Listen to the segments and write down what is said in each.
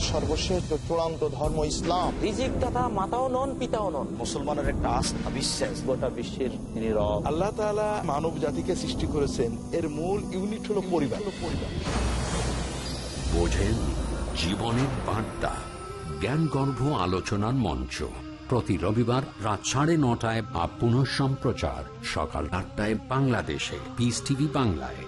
সর্বশেষ চূড়ান্ত ধর্ম ইসলাম। রিজিক দাতা মাতাও নন পিতাও নন। মুসলমানের একটা আস্থা বিশ্বাস। গোটা বিশ্বের তিনি রব। আল্লাহ তাআলা মানব জাতিকে সৃষ্টি করেছেন। এর মূল ইউনিট হলো পরিবার। পরিবার বোঝেন জীবনের বার্তা। জ্ঞানগর্ভ আলোচনার মঞ্চ। প্রতি রবিবার রাত সাড়ে নটায় বা পুনঃ সম্প্রচার সকাল আটটায় বাংলাদেশে। পিস টিভি বাংলায়।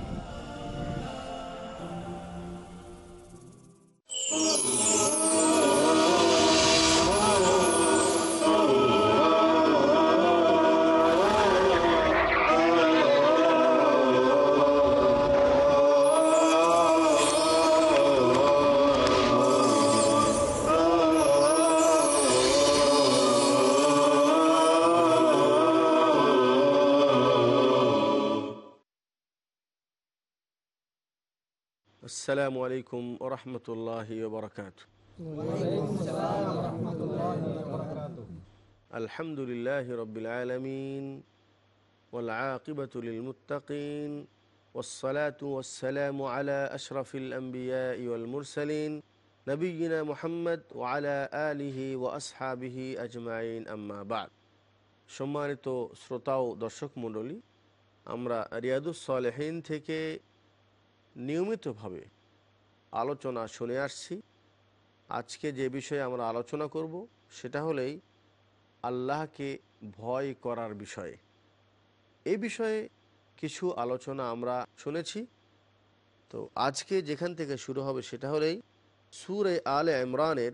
السلام عليكم ورحمة الله وبركاته الحمد لله رب العالمين والعاقبة للمتقين والصلاة والسلام على أشرف الأنبياء والمرسلين نبينا محمد وعلى آله وأصحابه أجمعين أما بعد সম্মানিত শ্রোতা ও দর্শক মণ্ডলী আমরা রিয়াদুস সালেহীন থেকে নিয়মিতভাবে আলোচনা শুনে আসছি। আজকে যে বিষয়ে আমরা আলোচনা করব, সেটা হলেই আল্লাহকে ভয় করার বিষয়ে। এই বিষয়ে কিছু আলোচনা আমরা শুনেছি। তো আজকে যেখান থেকে শুরু হবে, সেটা হলেই সুরে আলে ইমরানের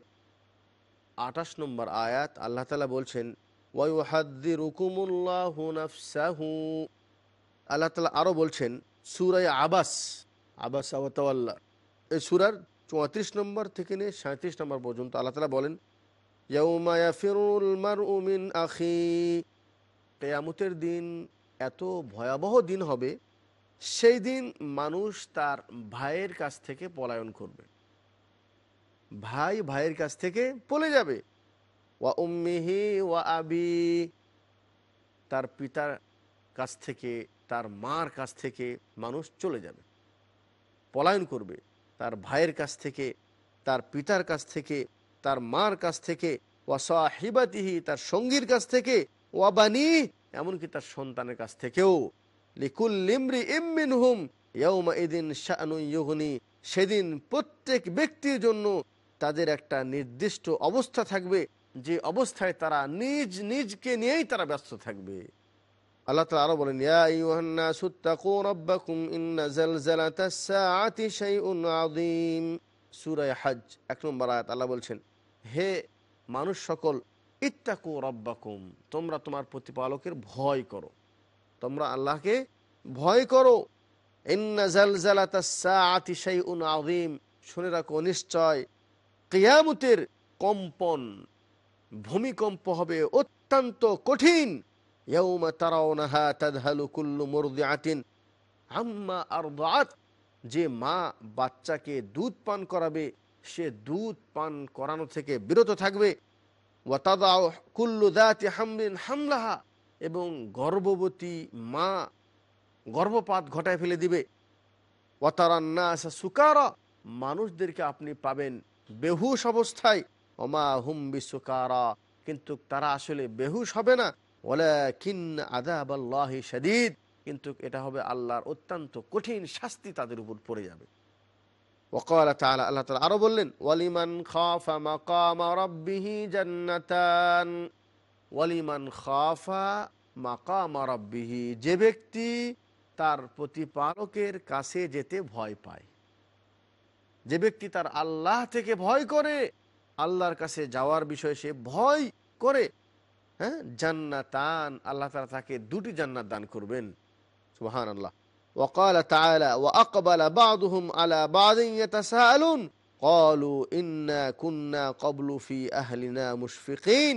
আঠাশ নম্বর আয়াত, আল্লাহ তালা বলছেন আল্লাহ তালা আরও বলছেন, সুরায় আবাস। আবাস আওয়াতাল্লাহ এই সুরার চৌত্রিশ নম্বর থেকে নিয়ে সাঁত্রিশ নম্বর পর্যন্ত আল্লাহ তালা বলেন উমিন আখি। কেয়ামতের দিন এত ভয়াবহ দিন হবে, সেই দিন মানুষ তার ভাইয়ের কাছ থেকে পলায়ন করবে। ভাই ভাইয়ের কাছ থেকে পলে যাবে। ওয়া উম্মিহি ওয়া আবি। তার পিতার কাছ থেকে, তার মার কাছ থেকে মানুষ চলে যাবে, পলায়ন করবে। তার ভাইয়ের কাছ থেকে, তার পিতার কাছ থেকে, তার মার কাছ থেকে, ওয়া সাহিবাতিহি, তার সঙ্গীর কাছ থেকে, ওয়া বানি, এমনকি তার সন্তানের কাছ থেকেও। লিকুল লিমরি ইমিন হুম ইয়ৌমা এদিন সেদিন প্রত্যেক ব্যক্তির জন্য তাদের একটা নির্দিষ্ট অবস্থা থাকবে, যে অবস্থায় তারা নিজ নিজকে নিয়েই তারা ব্যস্ত থাকবে। আল্লাহ তালা আরও বলেন, ইয়া আইয়ুহান নাসু তাকু রাব্বাকুম ইন্না জালজালাতাস সাআতি শাইউন আযীম। সূরা হজ, এক নম্বর আয়াত, আল্লাহ বলছেন, হে মানুষ সকল, ইত্তাকু রাব্বাকুম, তোমরা তোমার প্রতিপালকের ভয় করো। তোমরা আল্লাহকে ভয় করো। আযীম। শুনে রাখো, নিশ্চয় কিয়ামতের কম্পন, ভূমিকম্প হবে অত্যন্ত কঠিন। يوم ترونها تذهل كل مرضعة عما أرضعت যে মা বাচ্চাকে দুধ পান করাবে সে দুধ পান করানো থেকে বিরত থাকবে ওয়াতাদাউ কুল্লু দাতি হামলিন হামলাহা এবং গর্ভবতী মা গর্ভপাত ঘটায় ফেলে দিবে ওয়াতারান্না আসা সুকারা মানুষদেরকে আপনি পাবেন বেহুশ অবস্থায় ওমা হুম বিসুকারা কিন্তু তারা আসলে বেহুশ হবে না কিন্তু এটা হবে আল্লাহর অত্যন্ত কঠিন শাস্তি তাদের উপর পড়ে যাবে। ওকাল আল্লাহ বললেন, ওয়ালিমান ওয়ালিমান যে ব্যক্তি তার প্রতিপালকের কাছে যেতে ভয় পায়। যে ব্যক্তি তার আল্লাহ থেকে ভয় করে, আল্লাহর কাছে যাওয়ার বিষয়ে সে ভয় করে হ্যাঁ জান্নাতান আল্লাহ তালা তাকে দুটি জান্নাত দান করবেন সুবহান আল্লাহ وقال تعالى وأقبل بعضهم على بعض يتساءلون قالوا إنا كنا قبل في أهلنا مشفقين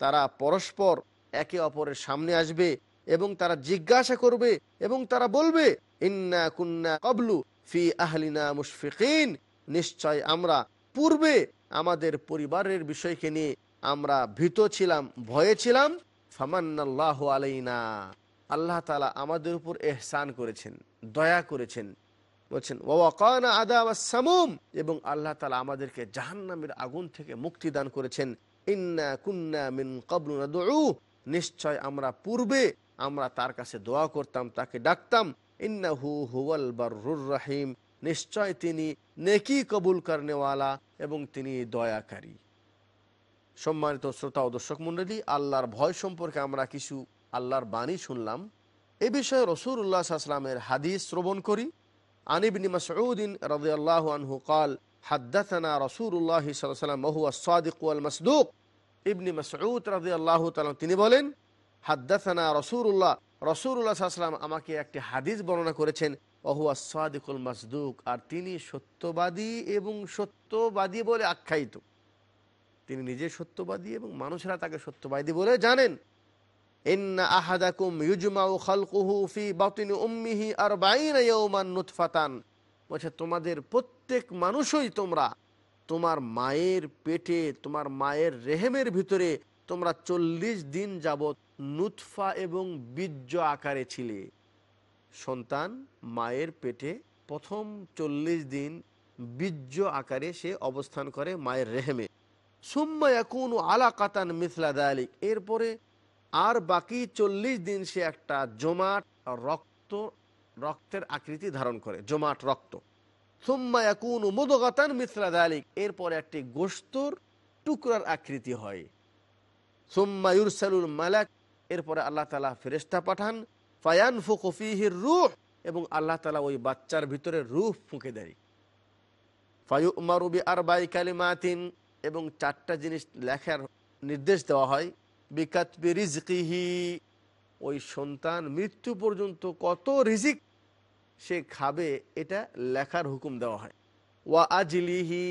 তারা পরস্পর একে অপরের সামনে আসবে এবং তারা জিজ্ঞাসা করবে এবং তারা বলবে ইন্না কুন্না কবলু ফি আহলিনা মুশফিকিন নিশ্চয় আমরা পূর্বে আমাদের পরিবারের বিষয়কে নিয়ে আমরা ভীত ছিলাম, ভয়ে ছিলাম। ফামান্নাল্লাহ আলাইনা। আল্লাহ তালা আমাদের উপর এহসান করেছেন, দয়া করেছেন। বলছেন ওয়াকানা আদা সামুম। এবং আল্লাহ তালা আমাদেরকে জাহান্নামের আগুন থেকে মুক্তি দান করেছেন। ইন্না কুন্না মিন কাবলু নাদউ নিশ্চয় আমরা পূর্বে আমরা তার কাছে দোয়া করতাম, তাকে ডাকতাম। ইন্নাহু হুয়াল বাররুর রাহিম। নিশ্চয় তিনি নেকি কবুল করনেওয়ালা এবং তিনি দয়াকারী। সম্মানিত শ্রোতা ও দর্শক মণ্ডলী আল্লাহর ভয় সম্পর্কে আমরা কিছু আল্লাহর বাণী শুনলাম। এ বিষয়ে রসুল উল্লাহ আসলামের হাদিস শ্রবণ করি। আনিবিন মাসউদ্দিন রাজি আল্লাহ আনহু কাল হাদ্দাতানা রসুল উল্লাহ সাল্লাম মহুয়া সাদিক আল মসদুক। ইবনি মাসউদ রাজি আল্লাহ তিনি বলেন হাদ্দাতানা রসুরুল্লাহ রসুরুল্লাহ সাল্লাম আমাকে একটি হাদিস বর্ণনা করেছেন অহুয়া সাদিকুল মাসদুক। আর তিনি সত্যবাদী এবং সত্যবাদী বলে আখ্যায়িত। তিনি নিজে সত্যবাদী এবং মানুষরা তাকে সত্যবাদী বলে জানেন। আহাদাকুম ইউজমাউ ফি নুতফাতান। বলছে, তোমাদের প্রত্যেক মানুষই তোমরা, তোমার মায়ের পেটে, তোমার মায়ের রেহেমের ভিতরে তোমরা চল্লিশ দিন যাবৎ নুৎফা এবং বীর্য আকারে ছিলে। সন্তান মায়ের পেটে প্রথম চল্লিশ দিন বীর্য আকারে সে অবস্থান করে মায়ের রেহেমে। সুম্মা ইয়াকুন আলা কাতান এরপরে আর বাকি চল্লিশ দিন সে একটা জমাট রক্ত, রক্তের আকৃতি ধারণ করে, জমাট রক্ত। সুম্মা ইয়াকুন মুদগাতান মিথলা দালিক। এরপরে একটি গোস্তর টুকরার আকৃতি হয়। সুম্মা ইউরসালুল মালাক। এরপরে আল্লাহ তালা ফেরেস্তা পাঠান ফায়ান ফুকফিহির রুহ, এবং আল্লাহ তালা ওই বাচ্চার ভিতরে রুহ ফুঁকে দেয়। ফায়ু মারুবি আর বাই কালিমাতিন। এবং চারটা জিনিস লেখার নির্দেশ দেওয়া হয়। বিকাতবি রিজকিহি ওই সন্তান মৃত্যু পর্যন্ত কত রিজিক সে খাবে, এটা লেখার হুকুম দেওয়া হয়। ওয়া আজলিহি,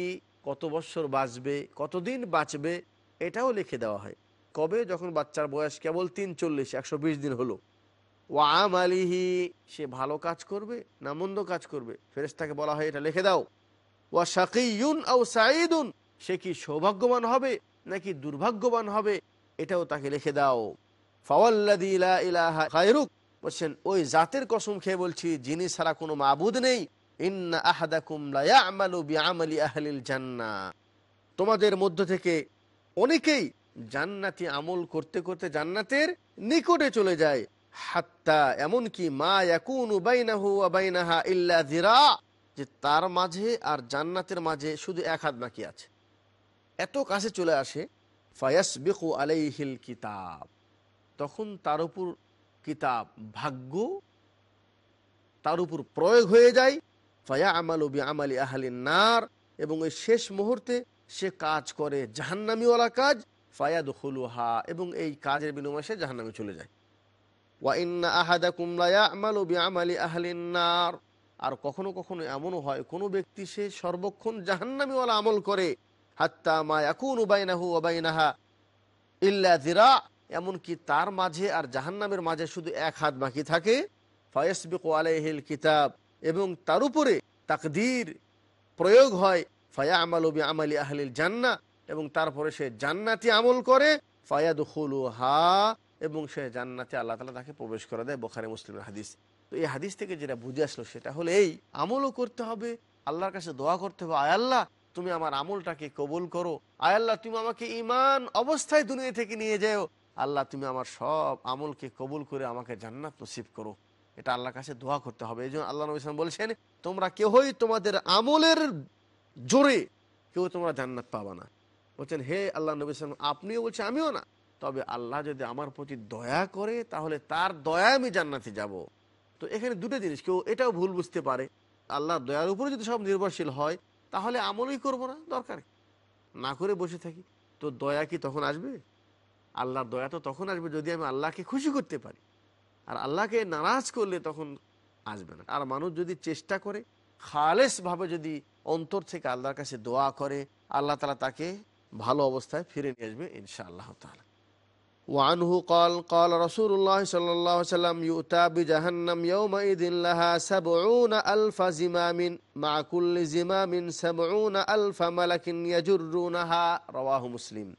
কত বৎসর বাঁচবে, কতদিন বাঁচবে, এটাও লিখে দেওয়া হয়। কবে? যখন বাচ্চার বয়স কেবল তিন চল্লিশ, একশো বিশ দিন হলো। ওয়া আমালিহি, সে ভালো কাজ করবে না মন্দ কাজ করবে? ফেরেস্তাকে বলা হয়, এটা লিখে দাও। ওয়া শাকিউন আও সাঈদুন সে কি সৌভাগ্যবান হবে নাকি দুর্ভাগ্যবান হবে? এটাও তাকে লিখে দাও। গায়রুক বলছেন, ওই জাতের কসম খেয়ে বলছি যিনি ছাড়া কোনো মাবুদ নেই। জান্নাহ তোমাদের মধ্য থেকে অনেকেই জান্নাতি আমল করতে করতে জান্নাতের নিকটে চলে যায়। হাত্তা এমনকি মা বাইনাহু ইল্লা যিরা। যে তার মাঝে আর জান্নাতের মাঝে শুধু এক হাত বাকি আছে। এত কাছে চলে আসে ফায়াসবিকু আলাইহিল কিতাব। তখন তার উপর কিতাব ভাগ্য, তার উপর প্রয়োগ হয়ে যায় ফায়া আমালু বি আমালি আহলিন নার, এবং ওই শেষ মুহূর্তে সে কাজ করে জাহান্নামিওয়ালা কাজ ফায়াদ হা এবং এই কাজের বিনিময়ে সে জাহান্নামে চলে যায়। ওয়া ইন্না আহাদাকুম লা ইয়ামালু বিআমালি আহলিন নার। আর কখনো কখনো এমনও হয়, কোনো ব্যক্তি সে সর্বক্ষণ জাহান্নামিওয়ালা আমল করে হাত্তা মা ইয়াকুনু বাইনাহু ওয়া বাইনাহা ইল্লা যিরা, এমনকি তার মাঝে আর জাহান্নামের মাঝে শুধু এক হাত বাকি থাকে, ফায়াসবিকু আলাইহিল কিতাব, এবং তার উপরে তাকদীর প্রয়োগ হয় ফায়া আমালু বিআমালি আহলিল জান্না, এবং তারপরে সে জান্নাতি আমল করে ফায়াদ হা এবং সে জান্নাতে আল্লাহ তালা তাকে প্রবেশ করে দেয়, বোখারে, মুসলিমের হাদিস। তো এই হাদিস থেকে যেটা বুঝে আসলো সেটা হলো এই, আমলও করতে হবে, আল্লাহর কাছে দোয়া করতে হবে, আয় আল্লাহ তুমি আমার আমলটাকে কবুল করো। আয় আল্লাহ, তুমি আমাকে ইমান অবস্থায় দুনিয়া থেকে নিয়ে যাও। আল্লাহ, তুমি আমার সব আমলকে কবুল করে আমাকে জান্নাত নসিব করো। এটা আল্লাহর কাছে দোয়া করতে হবে। এই জন্য আল্লাহ নবী বলছেন, তোমরা কেউই তোমাদের আমলের জোরে কেউ তোমরা জান্নাত পাবা না। বলছেন, হে আল্লাহ নবী আপনিও বলছে আমিও না। তবে আল্লাহ যদি আমার প্রতি দয়া করে, তাহলে তার দয়া আমি জান্নাতে যাব। তো এখানে দুটো জিনিস, কেউ এটাও ভুল বুঝতে পারে। আল্লাহ দয়ার উপরে যদি সব নির্ভরশীল হয় তাহলে আমলই করব না, দরকার না করে বসে থাকি। তো দয়া কি তখন আসবে? আল্লাহর দয়া তো তখন আসবে যদি আমি আল্লাহকে খুশি করতে পারি। আর আল্লাহকে নারাজ করলে তখন আসবে না। আর মানুষ যদি চেষ্টা করে, খালেসভাবে যদি অন্তর থেকে আল্লাহর কাছে দোয়া করে, আল্লাহ তালা তাকে ভালো অবস্থায় ফিরে নিয়ে আসবে ইনশা আল্লাহ তালা وعنه قال قال رسول الله صلى الله عليه وسلم يؤتى بجهنم يومئذ لها سبعون ألف زمام مع كل زمام سبعون ألف ملك يجرونها رواه مسلم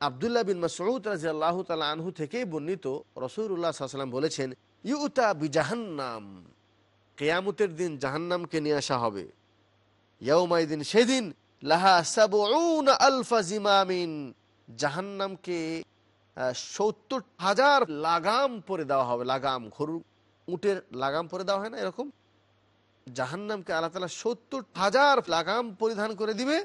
আবদুল্লাহ বিন মাসউদ রাজি আল্লাহ তালা আনহু থেকে বর্ণিত রসুল্লাহ সাল্লাম বলেছেন ইউতা বিজাহান্নাম কেয়ামতের দিন জাহান্নামকে নিয়ে আসা হবে ইয়ৌমাই দিন সেদিন লাহা সাবউন আলফা জিমামিন জাহান্নামকে সত্তর হাজার লাগাম পরে দেওয়া হবে, লাগাম গরু উটের লাগাম পরে দেওয়া হয় না এরকম? জাহান্নামকে আল্লাহ তালা সত্তর হাজার লাগাম পরিধান করে দিবে।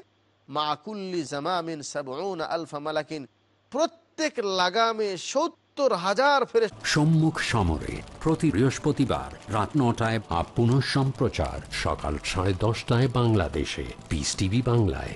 মাকুল্লি জামামিন সাবউন আলফা মালাকিন। প্রত্যেক লাগামে সত্তর হাজার ফেরে সম্মুখ সমরে প্রতি বৃহস্পতিবার রাত নটায় পুনঃ সম্প্রচার সকাল সাড়ে দশটায় বাংলাদেশে। পিস টিভি বাংলায়।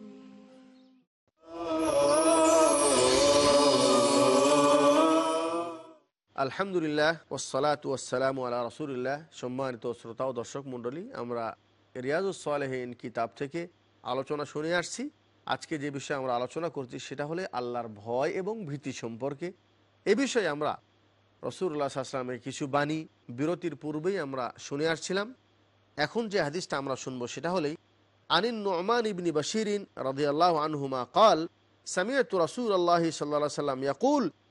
আলহামদুলিল্লাহ ওসালাত ওয়াসালাম আল্লাহ রসুলিল্লাহ। সম্মানিত শ্রোতা ও দর্শক মণ্ডলী, আমরা রিয়াজুসালেহীন কিতাব থেকে আলোচনা শুনে আসছি। আজকে যে বিষয়ে আমরা আলোচনা করছি, সেটা হলে আল্লাহর ভয় এবং ভীতি সম্পর্কে। এ বিষয়ে আমরা রসুল্লাহ আসলামের কিছু বাণী বিরতির পূর্বেই আমরা শুনে আসছিলাম। এখন যে হাদিসটা আমরা শুনব, সেটা হলেই আনিন নোমান ইবনি বশিরিন রদিয়াল্লাহ আনহুমা কল, সামিয়ত রসুল আল্লাহ সাল্লাহ সাল্লাম ইয়াকুল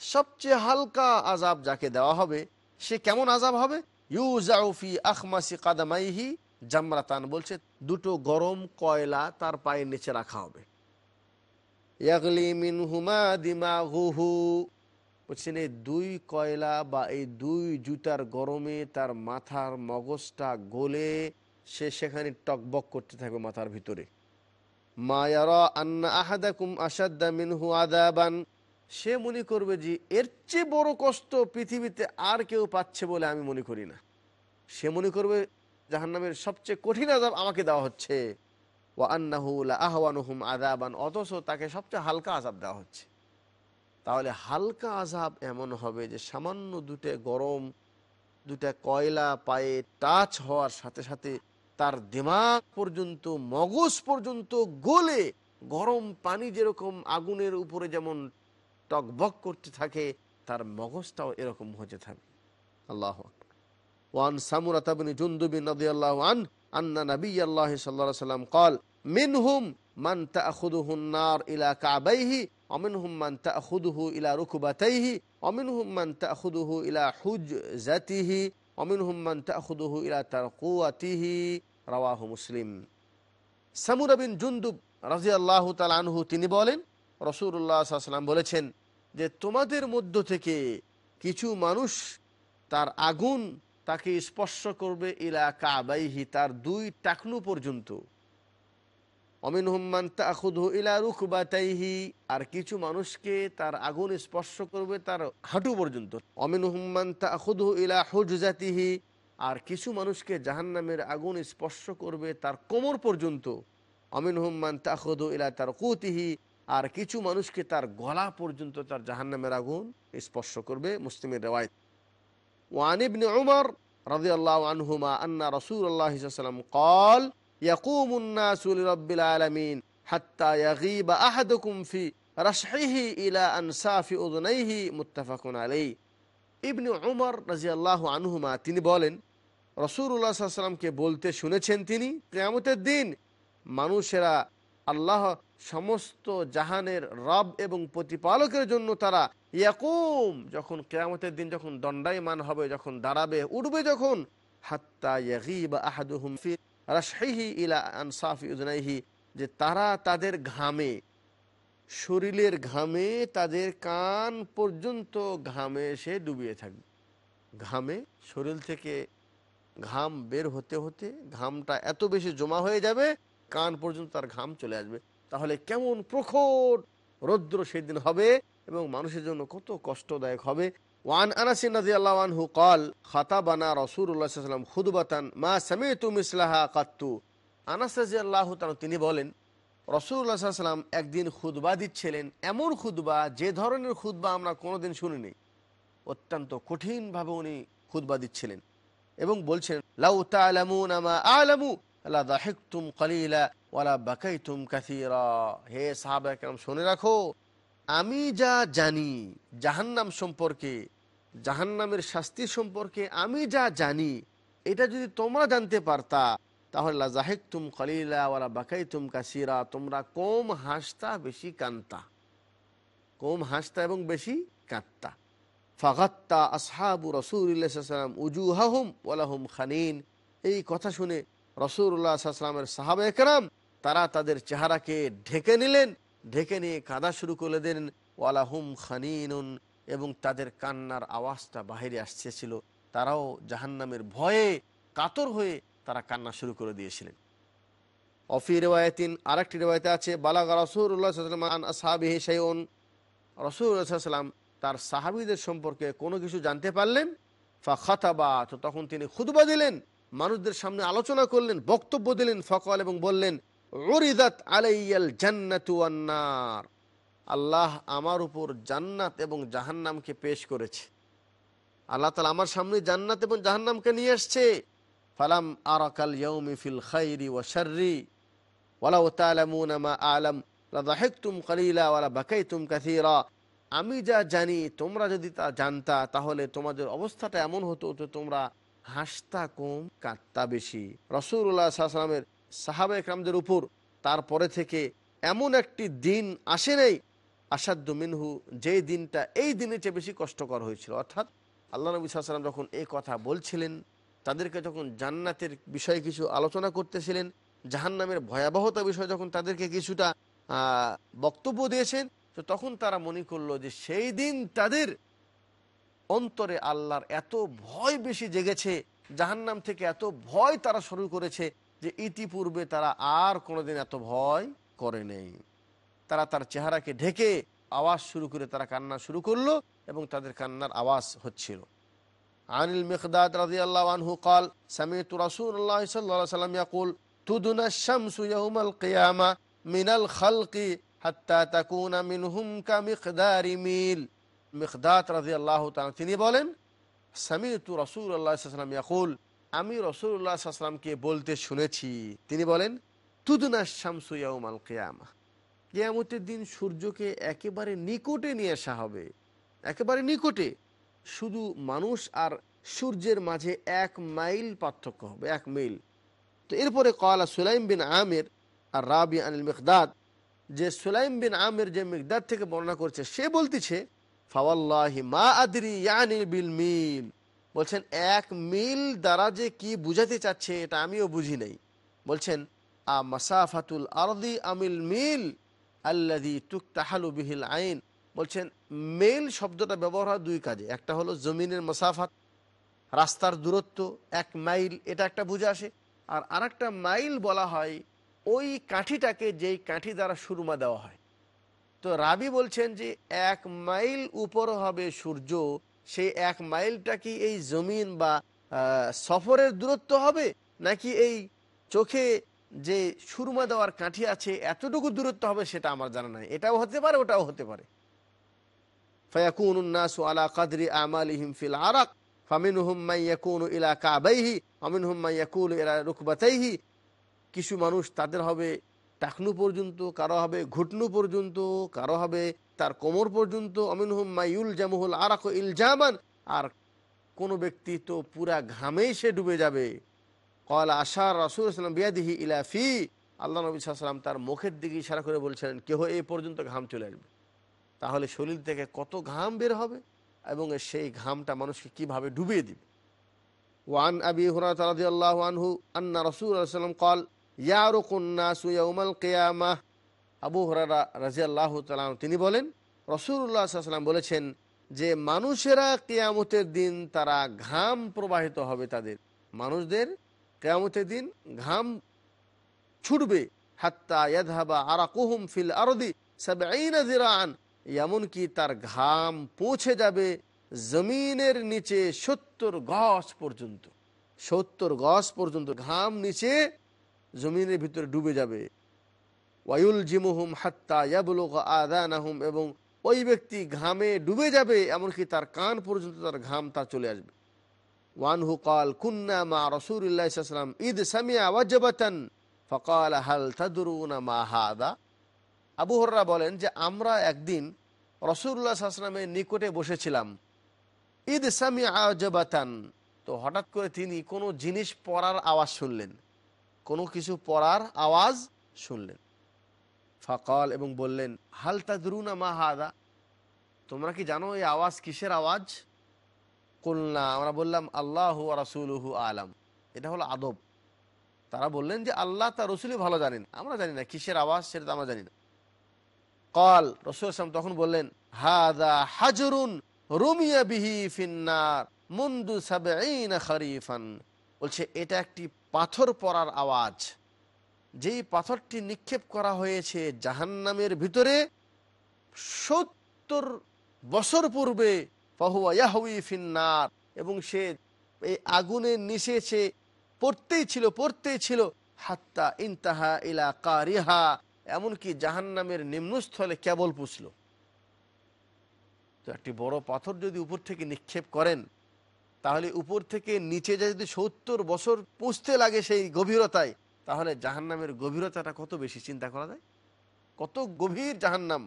সবচেয়ে হালকা আজাব যাকে দেওয়া হবে, সে কেমন আজাব হবে? ইউজাউফি আখমাসি কাদামাইহি জামরাতান, বলছে দুটো গরম কয়লা তার পায়ের নিচে রাখা হবে। হুমা দিমাগুহু বলছেন এই দুই কয়লা বা এই দুই জুতার গরমে তার মাথার মগজটা গলে সে সেখানে টকবক করতে থাকবে মাথার ভিতরে। মায়ারা আন্না আহাদাকুম আসাদ্দা মিনহু আদাবান সে মনে করবে যে এর চেয়ে বড় কষ্ট পৃথিবীতে আর কেউ পাচ্ছে বলে আমি মনে করি না। সে মনে করবে জাহান্নামের সবচেয়ে কঠিন আজাব আমাকে দেওয়া হচ্ছে। ও আন্নাহুলা আহওয়ানুহুম আদাবান অথচ তাকে সবচেয়ে হালকা আজাব দেওয়া হচ্ছে। তাহলে হালকা আজাব এমন হবে যে সামান্য দুটো গরম, দুটা কয়লা পায়ে টাচ হওয়ার সাথে সাথে তার দিমাগ পর্যন্ত, মগজ পর্যন্ত গলে গরম পানি যেরকম আগুনের উপরে যেমন টকবক করতে থাকে তার মগজটাও এরকম হতে থাকে আল্লাহ ওয়ান সামুরাত بن جندب رضي الله عنه أن نبي الله صلى الله عليه وسلم قال منهم من تأخذه النار إلى كعبيه ومنهم من تأخذه إلى ركبتيه ومنهم من تأخذه إلى حجزته ومنهم من تأخذه إلى ترقوته رواه مسلم সামুরা বিন জুন্দুব রাজি আল্লাহ আনহু তিনি বলেন রসুল্লাহ বলেছেন যে তোমাদের মধ্য থেকে কিছু মানুষ তার আগুন তাকে স্পর্শ করবে ইলা কাবাইহি, তার দুই টাকনু পর্যন্ত। অমিন হুম্মান তাহুদু ইলা রুখ রুখবাতাইহি আর কিছু মানুষকে তার আগুন স্পর্শ করবে তার হাঁটু পর্যন্ত। অমিন হুম্মান তাহুদু ইলা হুজাতিহি আর কিছু মানুষকে জাহান্নামের আগুন স্পর্শ করবে তার কোমর পর্যন্ত। অমিন হুম্মান তাহুদু ইলা তার কুতিহি আর কিছু মানুষকে তার গলা পর্যন্ত তার জাহান্নামের আগুন স্পর্শ করবে মুসলিমের রেওয়ায়ত وعن ابن عمر رضي الله عنهما أن رسول الله صلى الله عليه وسلم قال يقوم الناس لرب العالمين حتى يغيب أحدكم في রাশহিহি ইলা আনসাফি উদনাইহি মুত্তাফাকুন আলাই ইবনে উমর রাজিয়াল্লাহ আনহুমা তিনি বলেন রসুল্লাহ সাল্লামকে বলতে শুনেছেন তিনি কেয়ামতের দিন মানুষেরা আল্লাহ সমস্ত জাহানের রব এবং প্রতিপালকের জন্য তারা ইয়াকুম, যখন কেয়ামতের দিন যখন দণ্ডায়মান হবে, যখন দাঁড়াবে উঠবে যখন, হাত্তা ইয়াগিব ইলা যে তারা তাদের ঘামে, শরীরের ঘামে তাদের কান পর্যন্ত ঘামে সে ডুবিয়ে থাকবে। ঘামে শরীর থেকে ঘাম বের হতে হতে ঘামটা এত বেশি জমা হয়ে যাবে কান পর্যন্ত তার ঘাম চলে আসবে। তাহলে কেমন প্রখর রৌদ্র সেদিন হবে এবং মানুষের জন্য কত কষ্টদায়ক হবে। ওয়ান আনাসিন রাজি আল্লাহ আনহু কল খাতাবানা রসুল্লাহ সাল্লাম খুদবাতান, মা সামিতু মিসলাহা কাত্তু? আনাস রাজি আল্লাহ তিনি বলেন রসুল্লাহ সাল্লাম একদিন খুদবা দিচ্ছিলেন, এমন খুদবা যে ধরনের খুদবা আমরা কোনোদিন শুনিনি। অত্যন্ত কঠিনভাবে উনি খুদবা দিচ্ছিলেন এবং বলছেন, লাউ তালামুন আমা আলামু। বাকাইতুম হে শুনে রাখো, আমি যা জানি জাহান্নাম সম্পর্কে, জাহান্নামের শাস্তি সম্পর্কে আমি যা জানি, এটা যদি তোমরা জানতে পারতা, তাহলে লা জাহিকতুম কলিলা ওয়ালা বাকাইতুম কাসিরা, তোমরা কম হাসতা বেশি কান্তা। কম হাসতা এবং বেশি কাঁদতা। ফাগাত্তা আসহাবু রসুল্লাহাম উজুহাহুম ওয়ালাহুম খানিন। এই কথা শুনে রসুল্লাহ সাল্লামের সাহাবা একরাম, তারা তাদের চেহারাকে ঢেকে নিলেন, ঢেকে নিয়ে কাদা শুরু করে দেন দিলেন ওয়ালাহুম খানিনুন, এবং তাদের কান্নার আওয়াজটা বাহিরে আসতেছিল। তারাও জাহান্নামের ভয়ে কাতর হয়ে তারা কান্না শুরু করে দিয়েছিলেন। অফি রেওয়ায়তিন, আরেকটি রেওয়ায়তে আছে, বালাগা সাইন রসুল্লাহাম তার সাহাবিদের সম্পর্কে কোনো কিছু জানতে পারলেন? ফা খাতাবা তো তখন তিনি খুদবা দিলেন। মানুষদের সামনে আলোচনা করলেন, বক্তব্য দিলেন ফকল এবং বললেন ওরিদাত আল্লাহ আমার উপর জান্নাত এবং জাহান্নামকে পেশ করেছে। আল্লাহ তালা আমার সামনে জান্নাত এবং জাহান্নামকে নিয়ে এসছে। ফালাম আরাকাল ইয়ৌমি ফিল খাইরি ওয়া শাররি আলাম বাকাইতুম কাসীরা। আমি যা জানি, তোমরা যদি তা জানতা, তাহলে তোমাদের অবস্থাটা এমন হতো তোমরা হাসতা কম কাঁদতা বেশি। রসুল্লাহ সাল্লামের সাহাবা একরামদের উপর তারপরে থেকে এমন একটি দিন আসে নেই আসাদ্দ মিনহু, যে দিনটা এই দিনের চেয়ে বেশি কষ্টকর হয়েছিল। অর্থাৎ আল্লাহ নবী সাল্লাম যখন এই কথা বলছিলেন, তাদেরকে যখন জান্নাতের বিষয়ে কিছু আলোচনা করতেছিলেন, জাহান্নামের ভয়াবহতা বিষয়ে যখন তাদেরকে কিছুটা বক্তব্য দিয়েছেন, তো তখন তারা মনে করল যে সেই দিন তাদের অন্তরে আল্লাহর এত ভয় বেশি জেগেছে, জাহান্নাম থেকে এত ভয় তারা শুরু করেছে যে ইতিপূর্বে তারা আর কোনোদিন এত ভয় করে নেই। তারা তার চেহারাকে ঢেকে আওয়াজ শুরু করে তারা কান্না শুরু করল এবং তাদের কান্নার আওয়াজ হচ্ছিল। আনিল মেখদাদ রাজি আল্লাহ আনহু কাল স্বামী রাসুল্লাহ সাল্লাহ সাল্লাম ইয়াকুল, তুদুনা শামসু ইয়াউমাল মিনাল খালকি হাত্তা তাকুনা মিনহুম কামিকদারি মিল। মিখদাত রাজি আল্লাহ তিনি বলেন সামি তু রসুল আল্লাহ ইয়াকুল, আমি রসুল্লাহ সাল্লামকে বলতে শুনেছি। তিনি বলেন, তুদনা শামসু ইয়াউমাল কেয়ামা, কেয়ামতের দিন সূর্যকে একেবারে নিকটে নিয়ে আসা হবে। একেবারে নিকটে। শুধু মানুষ আর সূর্যের মাঝে এক মাইল পার্থক্য হবে, এক মাইল। তো এরপরে কয়লা সুলাইম বিন আমের আর রাবি আনিল মিকদাদ যে সুলাইম বিন আমের যে মিকদাদ থেকে বর্ণনা করছে, সে বলতেছে ফাওয়াল্লাহি মা আদরি ইয়ানি বিল মিল। বলছেন, এক মিল দ্বারা যে কি বুঝাতে চাচ্ছে, এটা আমিও বুঝি নাই। বলছেন, আ মাসাফাতুল আরদি আমিল মিল আল্লাদি তুকতাহালু বিহিল আইন। বলছেন, মেল শব্দটা ব্যবহার হয় দুই কাজে। একটা হলো জমিনের মাসাফাত, রাস্তার দূরত্ব, এক মাইল, এটা একটা বুঝে আসে। আর আরেকটা মাইল বলা হয়, ওই কাঠিটাকে যেই কাঠি দ্বারা সুরমা দেওয়া হয়। তো রাবি বলছেন যে এক মাইল উপর হবে সূর্য সেই এক মাইলটা কি এই জমিন বা আহ, সফরের দূরত্ব হবে নাকি এই চোখে যে সুরমা দেওয়ার কাঠি আছে এতটুকু দূরত্ব হবে সেটা আমার জানা নাই এটাও হতে পারে ওটাও হতে পারে فيكون الناس على قدر أعمالهم في العرق فمنهم من يكون إلى كعبيه ومنهم من يكون إلى ركبتيه কিছু মানুষ তাদের হবে টাকনু পর্যন্ত কারো হবে ঘুটনু পর্যন্ত কারো হবে তার কোমর পর্যন্ত অমিনহুম মাইউল জামুহুল আরাক ইলজামান আর কোনো ব্যক্তি তো পুরা ঘামেই সে ডুবে যাবে কল আশার রাসুল সাল্লাম বিয়াদিহি ইলাফি আল্লাহ নবী সাল্লাম তার মুখের দিকে ইশারা করে বলছিলেন কেহ এই পর্যন্ত ঘাম চলে আসবে তাহলে শরীর থেকে কত ঘাম বের হবে এবং সেই ঘামটা মানুষকে কিভাবে ডুবিয়ে দিবে ওয়ান আবি হুরাত রাদিয়াল্লাহু আনহু আন্না রাসূলুল্লাহ সাল্লাম قال ইয়ারুকুন্নাসু ইয়ুমাল কেয়ামাহ আবু হরারা রাজি তালাম তিনি বলেন রসুল্লাহ সাল্লাম বলেছেন যে, মানুষেরা কেয়ামতের দিন তারা ঘাম প্রবাহিত হবে তাদের। মানুষদের কেয়ামতের দিন ঘাম ছুটবে। হাত্তা ইয়াধাবা আরাকুহুম ফিল আরদি সাবেইনা জিরান এমনকি তার ঘাম পৌঁছে যাবে জমিনের নিচে সত্তর গছ পর্যন্ত। সত্তর গছ পর্যন্ত ঘাম নিচে জমিনের ভিতরে ডুবে যাবে। ওয়ায়ুল জিমুহুম হাত্তা ইয়াবলুগ আদানাহুম এবং ওই ব্যক্তি ঘামে ডুবে যাবে, এমনকি তার কান পর্যন্ত তার ঘাম তার চলে আসবে। ঈদ ফকাল আবু হররা বলেন যে, আমরা একদিন রসুল্লাহ নিকটে বসেছিলাম ঈদ সামিয়া তো হঠাৎ করে তিনি কোনো জিনিস পড়ার আওয়াজ শুনলেন। কোনো কিছু পড়ার আওয়াজ শুনলেন। ফকাল এবং বললেন, হাল তাদরুনা মা হাদা? তোমরা কি জানো এই আওয়াজ কিসের আওয়াজ? কুলনা, আমরা বললাম, আল্লাহ রাসুলহু আলাম। এটা হলো আদব। তারা বললেন যে, আল্লাহ তার রসুলই ভালো জানেন। আমরা জানি না, কিসের আওয়াজ সেটা তো আমরা জানি না। কল, রসুল আসলাম তখন বললেন, হাদা হাজরুন রুমিয়া বিহি ফিন্নার মুন্দু সাবেইনা খরিফান। বলছে, এটা একটি পাথর পড়ার আওয়াজ। যেই পাথরটি নিক্ষেপ করা হয়েছে জাহান্নামের ভিতরে, সত্তর বছর পূর্বে, ফাহুয়া ফিন্নার, এবং সে এই আগুনের নিচে পড়তেই ছিল পড়তেই ছিল, হাত্তা ইনতাহা ইলা কারিহা, এমনকি জাহান্নামের নিম্নস্থলে কেবল পুষল। তো একটি বড় পাথর যদি উপর থেকে নিক্ষেপ করেন তাহলে উপর থেকে নিচে যা যদি সত্তর বছর পুষতে লাগে সেই গভীরতায় তাহলে জাহান্নামের গভীরতাটা কত বেশি চিন্তা করা যায় কত গভীর জাহান্নাম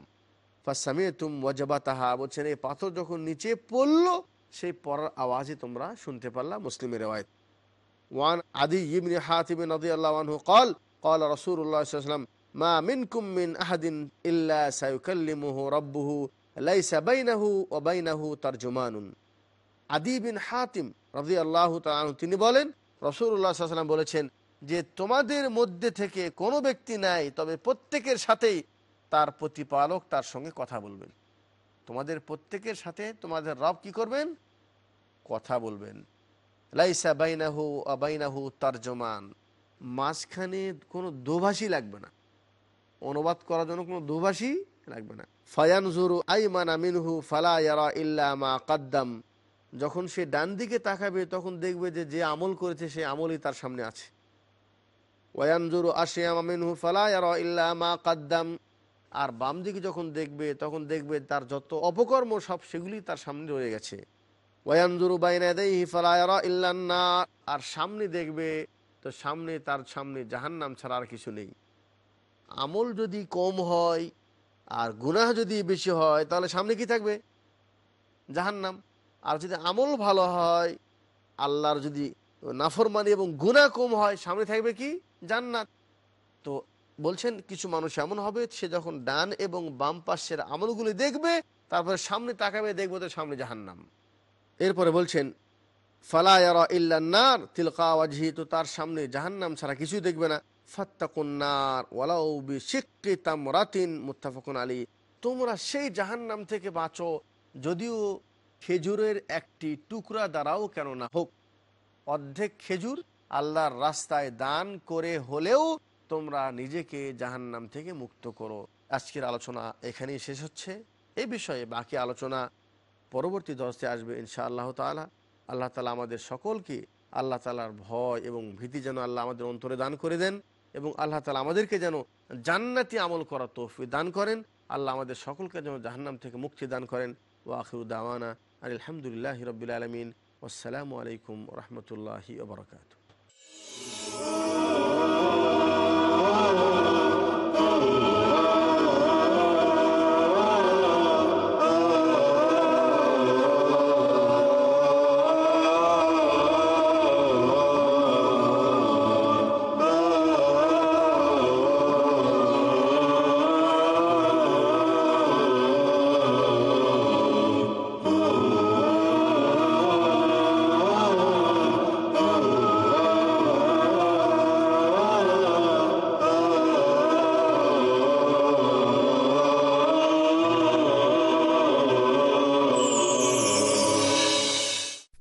ফাসামিয়ে তুম ওয়াজাবা তাহা বলছেন এই পাথর যখন নিচে পড়লো সেই পড়ার আওয়াজই তোমরা শুনতে পারলা মুসলিমের রেওয়ায়ত ওয়ান আদি ইবনে হাতিব রাদিয়াল্লাহু আনহু قال قال رسول الله صلى الله عليه وسلم ما منكم من احد الا سيكلمه ربه ليس بينه وبينه ترجمان আদি বিন হাতিম তাআলা আনহু, তিনি বলেন সাল্লাল্লাহু বলেছেন যে তোমাদের মধ্যে থেকে কোনো ব্যক্তি নাই, তবে প্রত্যেকের সাথেই তার প্রতিপালক তার সঙ্গে কথা বলবেন। তোমাদের প্রত্যেকের সাথে তোমাদের রব কি করবেন? কথা বলবেন। লাইসা বাইনাহু আবাইনাহু তারজমান। মাঝখানে কোনো দোভাষী লাগবে না। অনুবাদ করার জন্য কোনো দোভাষী লাগবে না। ফায়ানজুরু আইমান আমিনহু ফালা ইয়ারা ইল্লা মা কাদ্দাম। যখন সে ডান দিকে তাকাবে, তখন দেখবে যে যে আমল করেছে, সে আমলই তার সামনে আছে। ওয়ানজুরু আশিয়াম আমিনহু ফালা ইল্লা মা কাদ্দাম। আর বাম দিকে যখন দেখবে, তখন দেখবে তার যত অপকর্ম, সব সেগুলি তার সামনে রয়ে গেছে। ওয়ানজুরু বাইনাদাইহি ফালা নার। আর সামনে দেখবে, তো সামনে তার সামনে জাহান্নাম ছাড়া আর কিছু নেই। আমল যদি কম হয়, আর গুনাহ যদি বেশি হয়, তাহলে সামনে কি থাকবে? জাহান্নাম। আর যদি আমল ভালো হয়, আল্লাহর যদি নাফরমানি এবং গুনাহ কম হয়, সামনে থাকবে কি? জান্নাত। তো বলছেন, কিছু মানুষ এমন হবে, সে যখন ডান এবং বাম পাশের আমলগুলি দেখবে, তারপরে সামনে তাকাবে, দেখবে তো সামনে জাহান্নাম। এরপরে বলছেন ফালায়ারা ইল্লান্নার তিলকা তো তার সামনে জাহান্নাম ছাড়া কিছুই দেখবে না। ফাত্তাকুন্নার ওয়ালাউ বিশিক্কি তামরাতিন, মুত্তাফাকুন আলী তোমরা সেই জাহান্নাম থেকে বাঁচো, যদিও খেজুরের একটি টুকরা দ্বারাও কেন না হোক। অর্ধেক খেজুর আল্লাহর রাস্তায় দান করে হলেও তোমরা নিজেকে জাহান্নাম থেকে মুক্ত করো। আজকের আলোচনা এখানেই শেষ হচ্ছে। এ বিষয়ে বাকি আলোচনা পরবর্তী দশে আসবে ইনশা আল্লাহ তালা আল্লাহ তালা আমাদের সকলকে আল্লাহ তালার ভয় এবং ভীতি যেন আল্লাহ আমাদের অন্তরে দান করে দেন এবং আল্লাহ তালা আমাদেরকে যেন জান্নাতি আমল করা তৌফি দান করেন। আল্লাহ আমাদের সকলকে যেন জাহান্নাম থেকে মুক্তি দান করেন। ও আখির দাওয়ানা আলহামদুলিল্লাহ রবিল আলমিন আসসালামু আলাইকুম রহমতুল্লাহি ওবরাকাত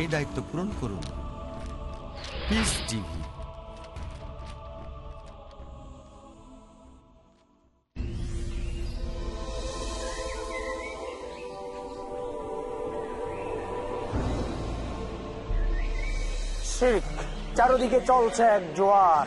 এই দায়িত্ব পূরণ করুন। পিস চারদিকে চলছে এক জোয়ার।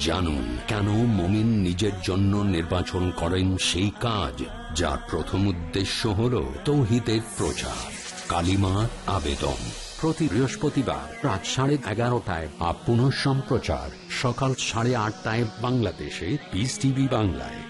জানুন কেন মমিন নিজের জন্য নির্বাচন করেন সেই কাজ, যার প্রথম উদ্দেশ্য হল তৌহিদের প্রচার। কালিমা আবেদন। প্রতি বৃহস্পতিবার রাত সাড়ে এগারোটায় আপ সম্প্রচার সকাল সাড়ে আটটায় বাংলাদেশে পিস টিভি বাংলায়।